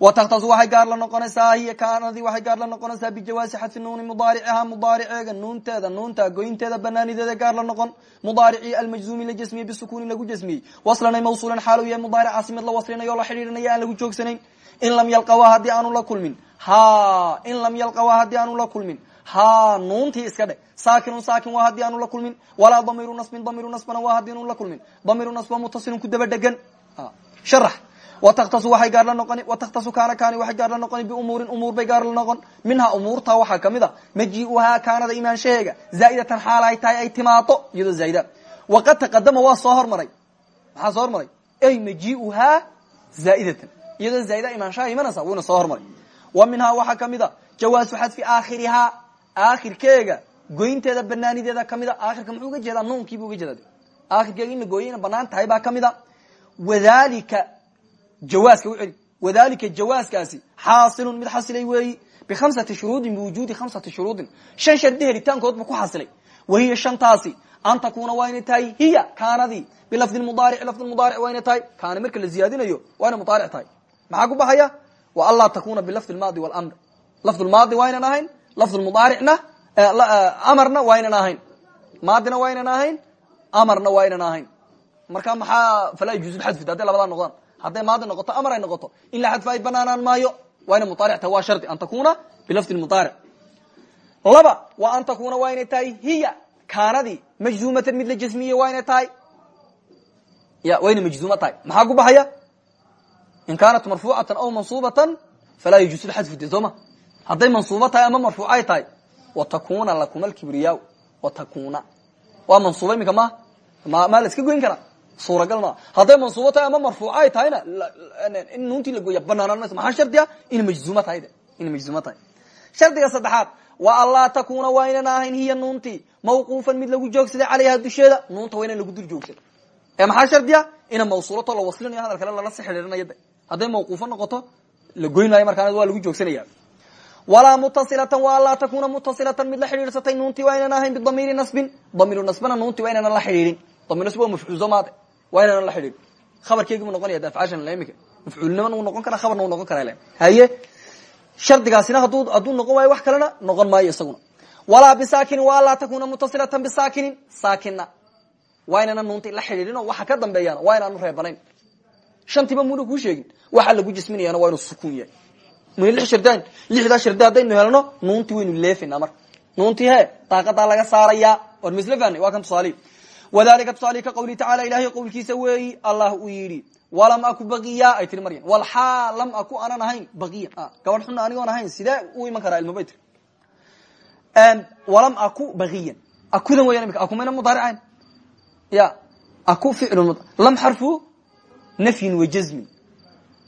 Wataktasu waxay gaar la noqonaysaa hiy kaanadii waxay gaar la noqonaysaa bijawaasi xadfi nuuni mudaariciha mudaariceega nuunteeda nuunta goynteeda banaanideeda gaar la noqon mudaaricii almajzuumi la jasmiyey bisukuuni lagu jasmiyey. Waslanay mawsuulan xaalu yahay mudaaricaasi mid la waslinayo o la xidhiidhinaya aan lagu joogsanayn. In lam yalqawa haddii aanu la kulmin. Ha in lam yalqawa haddii aanu la kulmin ha nuuntii iska dhe saakinun saakin waa haddii aanu la kulmin. Walaa damiru nasbin damiru nasbana waa haddii anu la kulmin. Damiru nasba mutasilun ku daba dhegan sharax wataktasu waxay gaar la noqoni. Wataktasu kaana kaani waxay gaar la noqoni biumuurin. Umuur bay gaar la noqon. Minhaa umuurta waxaa ka mid majiuhaa kaanada imaanshaheega zaa'idatan xaal ay tahay ay timaado iyadoo zaaida. Waqad taqadama waa soo hormaray. Maxaa soo hormaray? Ay majiuhaa zaaidatan. Iyadoo zaaida imaanshaha imanaysa wuuna soo hormaray. Wa minhaa waxaa ka mid a. Jawaasu xadfi aakhirkeega goynteeda banaanideeda ka mid a muxuu uga jeedaa? Nuunkiibu uga jeeda aakhirkeega in la gooyo ina bannaan tahay a wadalika jawaaska u celi wadalika jawaaskaasi xaasilun mid xasilay weeyi. Bikhamsati shuruudin biwujuudi khamsati shuruudin. Shan shardi helitaankood bu ku xasilay. Wahiya shantaasi an takuuna waa inay tahay? Hiya kaanadii. Bilafdi mudaaric lafdi mudaaric waa inay tahay? Marka la ziyaadinayo waa inay tahay. Maxaa ku baxaya? Wa anlaa takuna bilafdi maadi wlmr lafd maadi waa ynan ahayn lafd mudaaricna amarna waa ynan ahayn. Maadina waa ynan ahayn amarna waa ynan ahayn. Marka maxaa falaa yajuuz xadfid hadday labadaa noqdaan hadday maadi noqoto amar ay noqoto. In la xadfa ay banaanaan maayo waa inay mudaaric tahay waa shardi. An takuna bilafdi mudaaric laba wa an takuna waa inay tahay hiya kaanadii majzumatan mid la jasmiye waa inay tahay. Ya waa inay majzuuma tahay. Maxaa ku baxaya? In kaanat marfuucatan aw mansuubatan falaa yajuuz xadfu de sooma hadday mansuubo tahay ama marfuucay tahay watakuna lakuma alkibriyaa watakuna waa mansuuba iminka ma ma maa iska goyn karaa suuragal maa hadday mansuubo tahay ama marfuuca ay tahayna in nuuntii la gooya banaanaan mayso maxaa inay majzuuma tahay inay majzuuma tahay. Shardiga saddexaad wa anlaa takuna waa ynan ahayn hiya nuuntii. Mawquufan mid lagu joogsaday calayha dusheeda nuunta waa lagu dul joogsada. Ee maxaa shardi a ina mawsuulato la waslinayo hadal kale lala si xidhiirinayo de noqoto la goyn maayo waa lagu joogsanaya walaa mutasilatan wa anlaa takuna mutasilatan mid la xidhiirsatay nuuntii waa ynan ahayn bidamiiri nasbin damiiru nasbana nuuntii waa inaanan la xidhiidhin damir nasb waa mafcuuzo maade waa inaanan la xidhiidhin khabarkeegi mu noqonaya de afcaashan imika mafcuulniman uu noqon kara khabarna uu noqon kara le haye shardigaasina hadduu hadduu noqon waayo wax kalena noqon maayo isaguna walaa bisaakinin wa anlaa takuna mutasilatan bisaakinin saakina waa inaanan nuuntii la xidhiidhin oo waxa ka dambeeyana m li shardaan lixdaa shardi haddaynu helno nuuntii waynu leefayna marka nuuntii he daaqadaa laga saaraya. War misle fahna waa kan tusaalihi wadalika tusaalihi ka qawlihi tacala ilahay qowlkiisa weeyi allah uu yidhi walam aku baqiya ay tiri maryam. Walxaa lam aku anan ahayn baqiya. Gabadh xuna anigoon ahayn sidee u iman karaa ilmabay tiri walam aku baqiyan. Akudan weyan imika aku mayna mudaaricayn ya aku ficlu lam xarfu nafyin wa jazmin.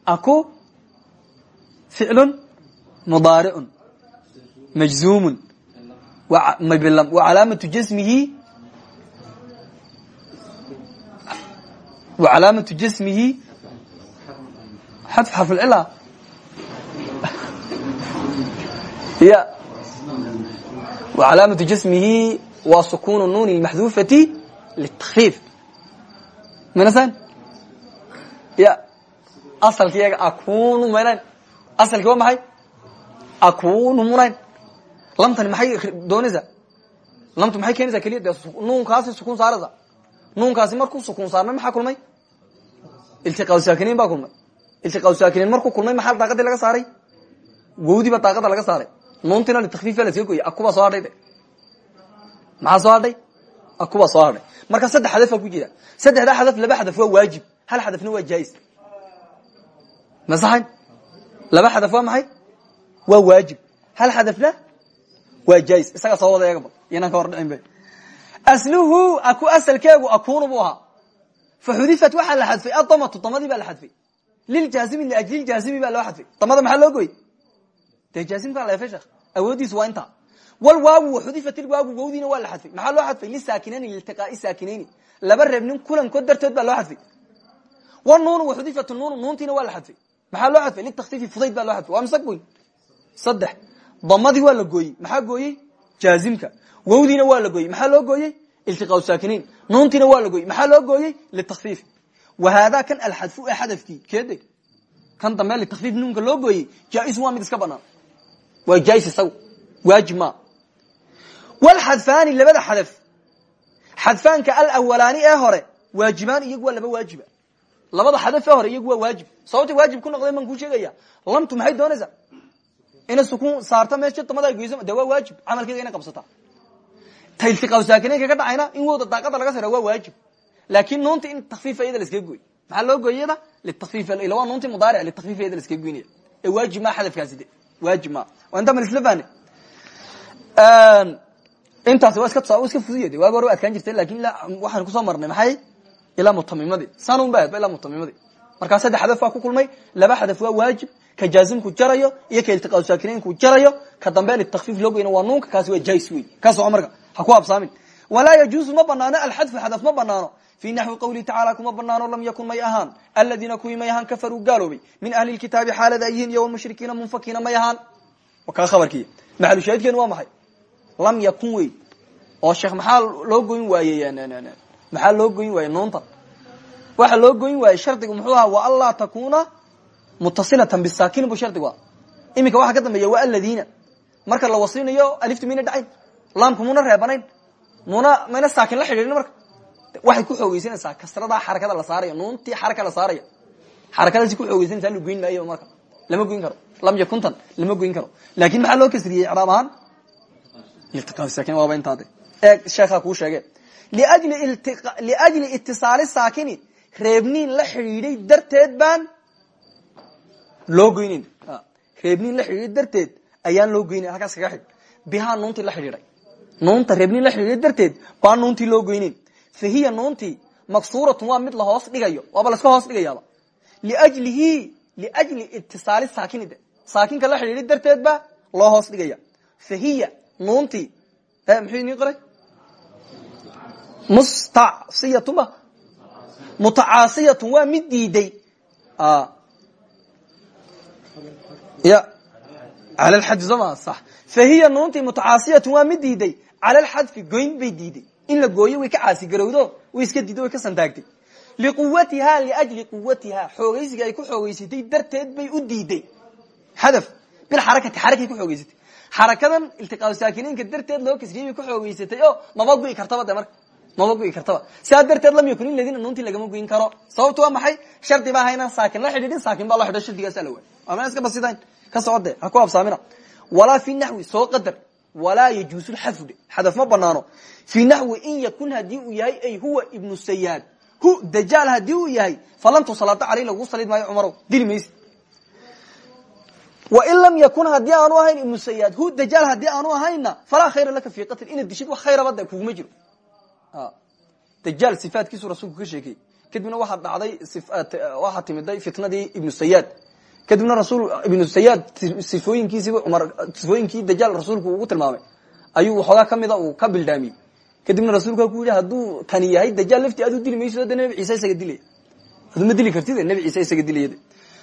Aku ficlu mudaaricu majzuumu wacalaamatu jasmihi wacalaamatu jasmihi xadf xarfulcila ya wacalaamatu jasmihi waa sukunu nuuni maxduufati litakfiif minasan ya asalka iyaga akunu maynan asalki waa maxay? Akunu munayn lamtani maxay doonaysaa lamtu maxay keenaysaa keliya? De nuunkaasi sukun saaraysa. Nuunkaasi markuu sukun saarmay maxaa kulmay? Iltiqaa saakiniin baa kulmay. Iltiqaa saakiniin markuu kulmay maxaa daaqadii laga saaray? Wowdiiba daaqada laga saaray. Nuuntina litakfiif baa laskaga goyay akubaa soo hadhay maxaa soo hadhay akubaa soo hadhay marka saddex xadafaa ku jira. Saddexdaa xadaf laba xadaf waa waajib. Hal xadafna waa jaais. Masaxayn laba xadaf waa maxay? Waa waajib. Hal xadafna waa jais isaga soo wada eegaba. Iyanaan ka hor dhicin ba asluhu aku asalkeegu akunu bu ahaa. Fa xudifat waxaa la xadfay adamatu damadii baa la xadfay. Liljaazimi liajli ljaazimi baa loo xadfay. Damada maxaa loo goyey dee jaazimkaa leefay sheekh. Awoodiisu waa intaa. Wal waagu waxudifat ilwaagu wawdiina waa la xadfay. Maxaa loo xadfay? Lisaakinayni liiltiqaai saakinayni laba reebnin kulankood dartood baa loo xadfay. Wanuunu waxudifat nuunu nuuntiina waa la xadfay maxaa loo xadfay litakfiifi fudayd baa loo xadfay waa mise goyn saddex. Damadii waa la gooyey. Maxaa gooyey? Jaazimka. Wawdiina waa la gooyey. Maxaa loo gooyey? Iltiqaa saakiniin. Nuuntiina waa la gooyey. Maxaa loo gooyey? Litakfiif wa haadaa kan alxadfu ee xadafkii. Keede kan dambe litakfiif nuunka loo gooyey jaa-isu waa mid iska banaan. Waa jaais isagu. Waajib maa walxadfaani labada xadaf. Xadfaanka alawalaani ee hore waajibaan iyagu waa laba waajiba labada xadaf hore iyagu waa waajib. Sababta waajib ku noqday maan kuu sheegaya. Lamtu maxay doonaysaa? Inay sukun saarto meesha damada ay goyso de waa waajib. Camalkeeda inay qabsataa tailtiqaa saakineynka ka dhacayna in wowda daaqada laga sara waa waajib. Laakin nuunta in takfiifa iyada laskaga goy maxaa loo gooyay iyada litakfiif ila waa nuuntii mudaaric litakfiif iyada laskaga goynaya ee waajib maa xadafkaasi de? Waajib maa. Waa intaa mal isla fahne intaas waa iska iska fuduya de? Waagi hore wa adkaan jirtay laakiin waxaan ku soo marnay. Maxay ilaa mutamimadii sanun ba ba ilaa mutamimadii markaa saddex hadaf baa ku kulmay laba hadaf waa waajib ka jaazimku jarayo iyo ka iltiqaa saakinaynku jarayo ka dambe litakfiif loo goyna waa nuunka kaasi waa jais wey ka soco marka ha ku habsaamin walaa yajuuzu ma banaano alxadfu xadaf ma banaano fi naxwi qawlihi tacala kuma banaano lam yakun may ahaan. Aladiina kuwii may ahaan kafaruu gaaloobay min ahli lkitaabi xaalada yihiin iyo wlmushrikiina munfakiina may ahaan. Kaa khabarkiy maxalushaahidkeenu waa maxay? Lam yakun wey oo sheekh maxaa loo goyn waayey maxaa loo goyn waayey nuuntan? Waxa loo goyn waayey shardigu muxuu ahaa wa anlaa takuna mutasilatan bisakin bu shardigu a iminka ka dambeeya waa aladiina marka la waslinayo aliftu mayna dhacayn laamku muna reebanayn muna mayna saakin la xidhiidhin marka. Waxay ku xoogeysanaysaa kasradaa xarakada la saaraya nuuntii xaraka la saaraya. Xarakadaasi ku xoogeysanaysaa la goyn maayo marka. Lama goyn karo. Lam yakuntan lama goyn karo. Laakin maxaa loo kasriyey icraab ahaan? Iltiqaasakin waaba intaade. Eeg sheekhaa kuu sheege liajli itisaali saakini reebniin la xidhiiday darteed baan loo goyneyn reebniin la xidhiiday darteed ayaan loo goyneyn halkaas kaga xidh bihaa nuuntii la xidhiiday nuunta reebniin la xidhiiday darteed baan nuuntii loo goyneyn fa hiya nuuntii maksuuratun waa mid lahoos dhigayo waaba laska hoos dhigayaaba liajlihi liajli itisaali saakini de saakinka la ba loo hoos dhigaya fa hiya nuuntii mustacsiyatun ba mutacaasiyatun waa mid diiday. Ya. Cala lxadfi soo maa sax fa hiya nuuntii mutacaasiyatun waa mid diiday. Cala lxadfi goyn bay diiday. In la gooyo way ka caasi garowdo way iska diido way ka santaagtay liquwatiha liajli quwatiha. Xoogeysiga ay ku xoogeysatay darteed bay u diiday. Xadaf bilxarakati xarakay ku xoogeysatay xarakadan iltiqaa saakiniinka darteed loo kasriyey bay ku xoogeysatay o maba go'i kartaba de maba go'i kartaba. Sidaa darteed lam yakun iladina nuuntii lagama goyin karo sababtu waa maxay? Shardi ba aha inaan saakin la xidhiidhin saakin baa loo xidho shardigaasa la waay waa mana iska basidayn ka socode ha ku habsaamina walaa fi naxwi soo qadar. Walaa yajuusu lxadfu dhe xadaf ma banaano fi naxwi in yakun haddii uu yahay ay huwa ibnu sayaad hu dajaal haddii uu yahay falan tusalaata caley lagu salid maayo cumarow. Dili mayse wain lam yakun haddii aanu ahayn ibnu sayaad hu dajaal haddii aanu ahayna falaa khayra laka fi qatl. Inaad dishid wax khayraba de kuguma jiro dajaal sifaatkiisu rasuulku ka sheekeyey kadibna waxaa dhacday waxaa timiday fitnadii ibnu sayaad kadibna rasul ibnu sayaad sifooyinkiisiiba cumar sifooyinkii dajaal rasuulku ugu tilmaamay. Ayuu waxoogaa kamida uu ka bildaamiyey. Kadibna rasuulka ku yihi hadduu kani yahay dajaal lafti aduu dili mayso de nabi ciise isaga dilaya aduu ma dili kartid nabi ciise isaga dilaya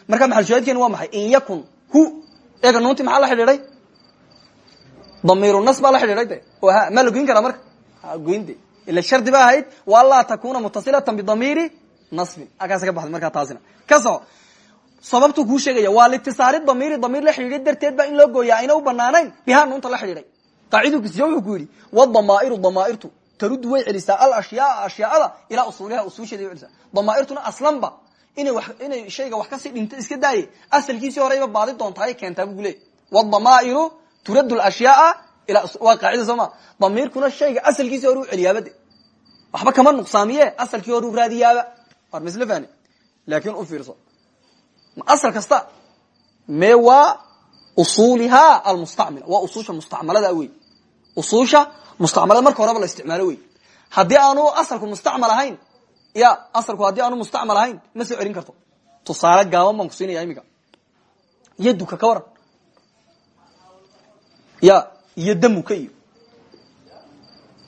marka maxalshaadkeena waa maxay? In yakun hu eega nuunti maxaa la xidhiiday damiiru nas baa la xidhiiday de. O ha maa la goyn marka? Goynde ila shardi ba ahayd wa laa takuna mutasilatan bidamiiri nasbin halkaas ka baxday markaa taasina ka sheegaya waa litisaali damiiri damiir la xidhiiday darteed ba in loo gooya ayna u banaanayn bihaa la xidhiiday qaaciduu kisiye wuxuu ku yidhi wadamaa'iru damaairtu taruddu way celisaa alashyaaa ashyaada ilaa usuuliha usuusheeda way celisaa damaairtuna aslanba inay wa inay shayga wax ka sii dhinto iska daaye asalkiisii horeyba baadi doontaay keentaa bu leey wadamaa'iru turaddu lashyaaa ilaa waa qaacida soo ma damiirkuna shayga asalkiisii hore waxba kama nuqsaamiye? Asalkii hore u raadiyaaba war misle fani laakin u fiirso. Asal kasta mee waa usuuliha almustacmila. Waa usuusha mustacmalada wey usuusha mustacmalada marka horeba la isticmaalo wey haddii aanu asalku mustacmal ahayn ya asalku haddii aanu mustacmal ahayn ma soo celin karto. Tusaale gaaban baan ku siinaya imika yaduka ka waran. Ya iyo damuka iyo.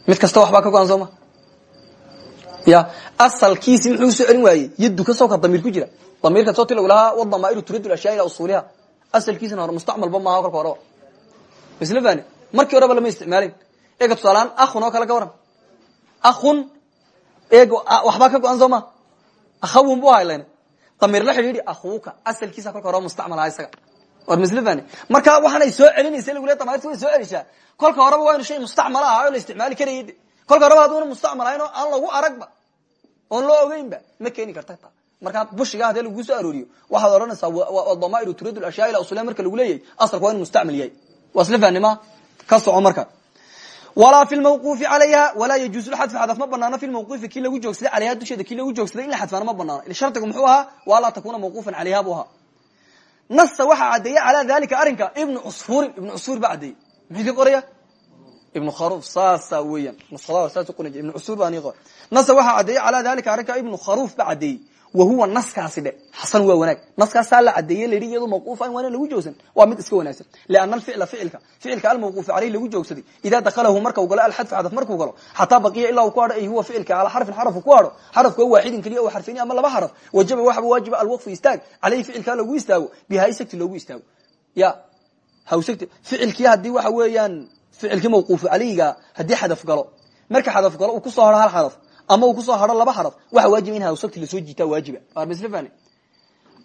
Mid kasta waxbaa ka go-an ma ya asalkiisi muxuu u soo celin waayey yaduka soo ka damiir ku jira. Damiirka soo ti lagu lahaa wadamaa'iru turadu ashyaa ilaa usuuliha. Asalkiisina hore mustacmalba maaha kolka horeba misle fani markii horeba lama isticmaalin. Eega tusaalahaan akhun oo kale ka waran. Akhun eeg waxbaa ka go-an soo ma. Akhawun bu haylen damiir la xidhiidhi akhuuka asalkiisa kolka horeba mustacmal aha isaga. War misle fani marka waxaanay soo celinaysa lagu le damairta way soo celishaa. Kolka horeba waa inu shay mustacmal aha oo la isticmaali karayay kolka horeba haduuna mustacmal ahayn oo aan lagu aragba oon loo ogeynba ma keeni karta ta. Markaa bushiga haddii lagu soo arooriyo waxaad odhanaysaa damaa'iru turad ashyaa ila usuliha marka lagu leeyahay asalku waa inu mustacmal yahay. Waa isla fahnima ka soco marka. Walaa fi lmawquufi calayha walaa yajuusu lxadfu xadaf ma banaano fi lmawquufi kii lagu joogsaday calayha dusheeda kii lagu joogsaday in la xadfaana ma banaano. Shardigu muxuu ahaa waa laa takuna mawquufan calayha buu ahaa. Nasa waxaa caddeeyey calaa dalika arrinka ibnu cusfuurin ibnu cusfuur baa caddeeyey muxuu ka qoraya ibnu kharuuf saasa weeyaan. Nusada saas qori ibnu cusfuur baa nii qor nasa waxaa caddeeyey calaa dalika arrinka ibnu kharuuf baa caddeeyey wahuwa naskaasi dhe. Xasan waa wanaag. Naskaasaa la cadeeye layihi iyado mawquufa in waana lagu joogsan waa mid iska wanaagsan. Liana alficla ficilka ficilka almawquufu caleyh lagu joogsaday. Idaa dakhalahu marka u galo alxadfu xadaf markuu galo xataa baqiya ilaa uu ku hadho ay huwa ficilka calaa xarfin xarafku ku hadho xarafka waaxidin keliya oo xarfayni ama laba xaraf. Wajaba waxaba waajiba alwaqfu istaag. Caleyhi ficilkaa lagu istaago. Bihaysagti loogu istaago. Ya hawsagti ficilkii haddii waxa weeyaan ficilkii mawquufu caleyga haddii xadaf galo. Marka xadaf galo uu ku soo haro hal xaraf ama uu ku soo haro laba xaraf waxa waajiba in hawsagti la soo jiitaa waajiba. Armsl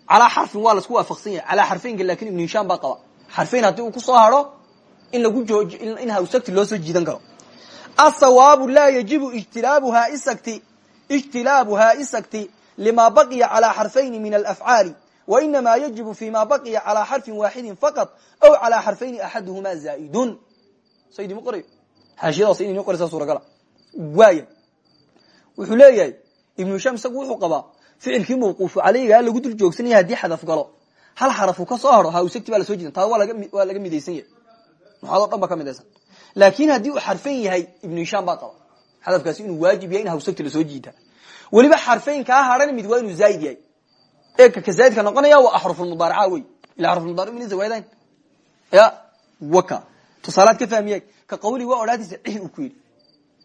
calaa xarfin waa lasku waafaqsan yahay. Calaa xarfaynka laakiin ibnu hishaam baa qaba. Xarfayn haddii uu ku soo haro in lagu in hawsagti loo soo jiidan karo. Asawaabu laa yajibu ijtilaabuhaa isagti ijtilaabuhaa isagti lima baqiya calaa xarfayni min alafcaali wa inamaa yajibu fi ma baqiya calaa xarfin waaxidin faqad aw calaa xarfayni axaduhumaa zaa'idun so idima qorayo xaashiyadaas in idin qoraysaa suuragala. Waaya wuxuu leeyahay ibnu hishaam isagu wuxuu qabaa ficilkii mawquufu caleyga lagu dul joogsanaya haddii xadaf galo. Hal xarafu ka soo haro hawsagti baa la soo jiidan taa waa laga midaysan yahay. Nuxaadoo dhan ba ka midaysan. Laakin haddii uu xarfayn yahay ibnu hishaam baa qaba. Xadafkaasi inuu waajib yahay in hawsagti la soo jiita weliba xarfayn kaa haran mid waa inuu zaaid yahay. Eka ka zaaidka noqonaya waa axrufulmudaaraca wey ila axrufulmudaaric min zawaadan ya waka tusaalaad ka fahmiye ka qawli waa odhaadiisa cih uu ku yidhi.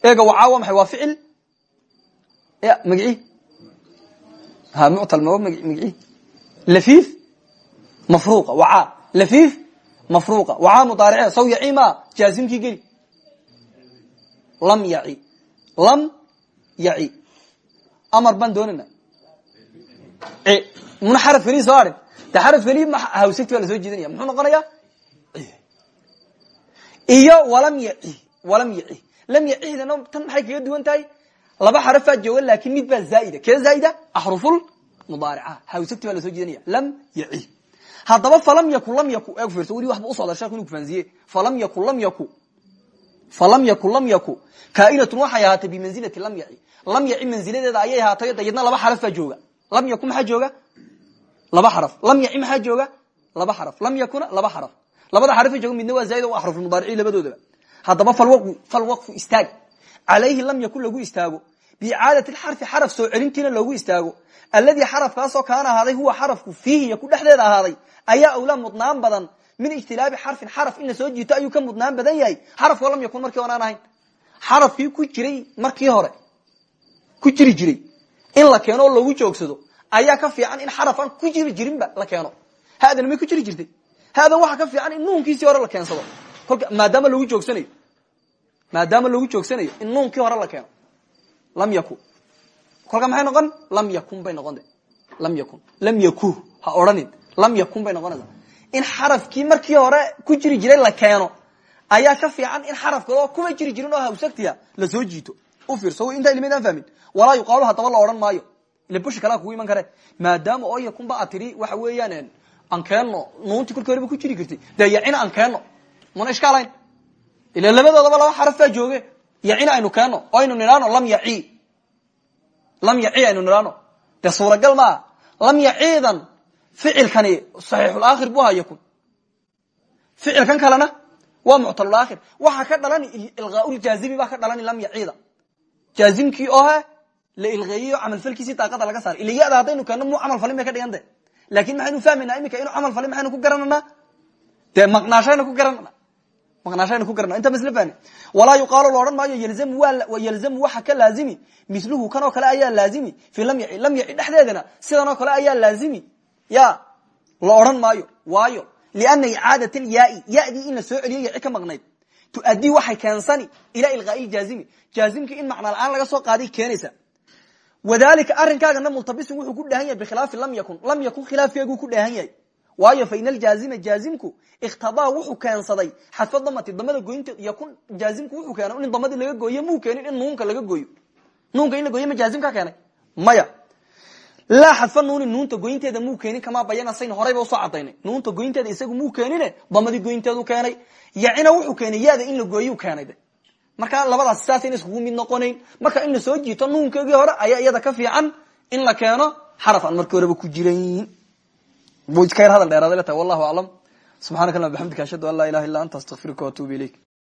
Eega wacaa waa maxay? Waa ficil? Ya magci ha muctal ma magci lafiif? Mafruqa wacaa lafiif? Mafruqa wacaa mudaarice saw yaci ma jaazimkii geli. Lam yaci. Lam yaci. Amar baan doonayna muna xaraf keliya soo arrin de xaraf keliya hawsagti baa la soo jeedinaya muxuu noqonaya iyo walam yaci walam yaci. Lam yacidana tan maxay kaga duwan tahay laba xarafaa jooga laakin mid baa zaaida. Kee zaaida? Axruful mudaarica. Hawsagti baa la soo jeedinaya. Lam yaci. Haddaba falam yaku lam yaku. Eeg fiirso weli waxba usocda sheekhu inu kufahansiye falam yaku lam yaku. Falam yaku lam yaku. Kaainatun waxay ahaatay bimanzilati lam yaci. Lam yaci manziladeeda ayay ahaatay dayadna laba xaraf baa jooga. Lam yaku maxaa jooga? Laba xaraf. Lam yaci maxaa jooga? Laba xaraf. Lam yakuna laba xaraf labada xaraf jooga midna waa zaaid o axrufulmudaarici labadoodaba haddaba falwaqfu istaag. Calayhi lam yakun lagu istaago. Biicaadati xarfi xaraf soo celintiina loogu istaago. Alladii xarafkaasoo kaana ahaaday huwa xarafku fiihi yaku dhexdeeda ahaaday. Ayaa awlaa mudnaan badan. Min ijtilaabi xarfin xaraf in la soo jiito ayuu ka mudnaan badan yahay. Xarafkoo lam yakun markii horaan ahayn. Xarafkii ku jiray markii hore. Ku jiri jiray. In la keeno oo joogsado. Ayaa ka fiican in xarafan ku jiri jirinba la keeno. Hadan may ku jiri jirtay hadan waxaa ka fiican in nuunkiisii hore la keensado maadaama lagu joogsanayo maadaama lagu joogsanayo in nuunkii hore la keeno lam yakun kolka maxay noqon lam yakun bay noqon lam yakun lam yaku ha odhanin lam yakun bay noqonaysaa in xarafkii markii hore ku jiri jiray la keeno ayaa ka fiican in xaraf kaloo kuma jiri jirin oo hawsagtiya la soo jiito u fiirso intaa ilmaydaan fahmin walaa yuqaalu haddaba la odhan maayo ile bushi kalaa kugu iman kare maadaama oo yakunba aad tiri waxa weeyaan aan keenno nuuntii kolkii horeba ku jiri kartay dee yacina aan keenno muna ishkaalayn? Ila labadoodaba laba xaraf baa jooge yacina aynu keenno oo aynu nidhaano lam yaci. Lam yaci aynu nidhaano dee suuragal maaha lam yaciidan ficilkani saxiixulaakhir bu ha yakun ficilkan kalena waa muctalulaakhir waxaa ka dhalan ilqaauljaazimi baa ka dhalan lam yaciida jaazimkii oo he la ilqeeyeyo camalfalkiisii daaqada laga saaray ila yada haddaynu keenno muu camal falin bay ka dhigante laakiin maxaynu fahmaynaa iminka inuu camal falin maxaynu ku garananaa dee maqnaashaynu ku garanana maqnaashaynu ku garana inta masle fahni walaa yuqaalu la odhan maayo yalzamu wa yalzamu waxa ka laazimi. Misluhu kan oo kale ayaa laazimi. Fi lam yaci lam yaci dhexdeedana sidan oo kale ayaa laazimi. Ya la odhan maayo. Waayo liana icaadat lyaai yadii in la soo celiyo yaci ka maqnayd. Tuadii waxay keensani ilaa ilqaai jaazimi jaazimkii in macna la'aan laga soo qaaday keenaysa wadalika arrinkaagana multabisun wuxuu ku dhehan yahay bikhilaafi lam yakun lam yakun khilaafkeeguu ku dheehan yahay. Waayo fa in aljaazima jaazimku ikhtadaa wuxuu keensaday xadfa damati damada goynteed yakun jaazimku wuxuu keenay in damadii laga gooyo muu keenin in nuunka laga gooyo. Nuunka in la gooyo ma jaazimka keenay? Maya. Laa xadfa nuuni nuunta goynteeda muu keenin kamaa bayana sayn horayba u soo cadaynay nuunta goynteeda isagu muu keenine damadii goynteedu keenay. Yacina wuxuu keenay yaada in la gooyu keenay de marka labadaas sidaasayna iskugu mid noqonayn. Marka in la soo jiito nuunkeegii hore ayaa iyada ka fiican in la keeno xaraf markii horeba ku jiran bu hadal dheeraada le wallahu aclam subxanaka allahuma bxamdika ashhadu an laa ilaha illa anta astaqfiruka waatubu ilayk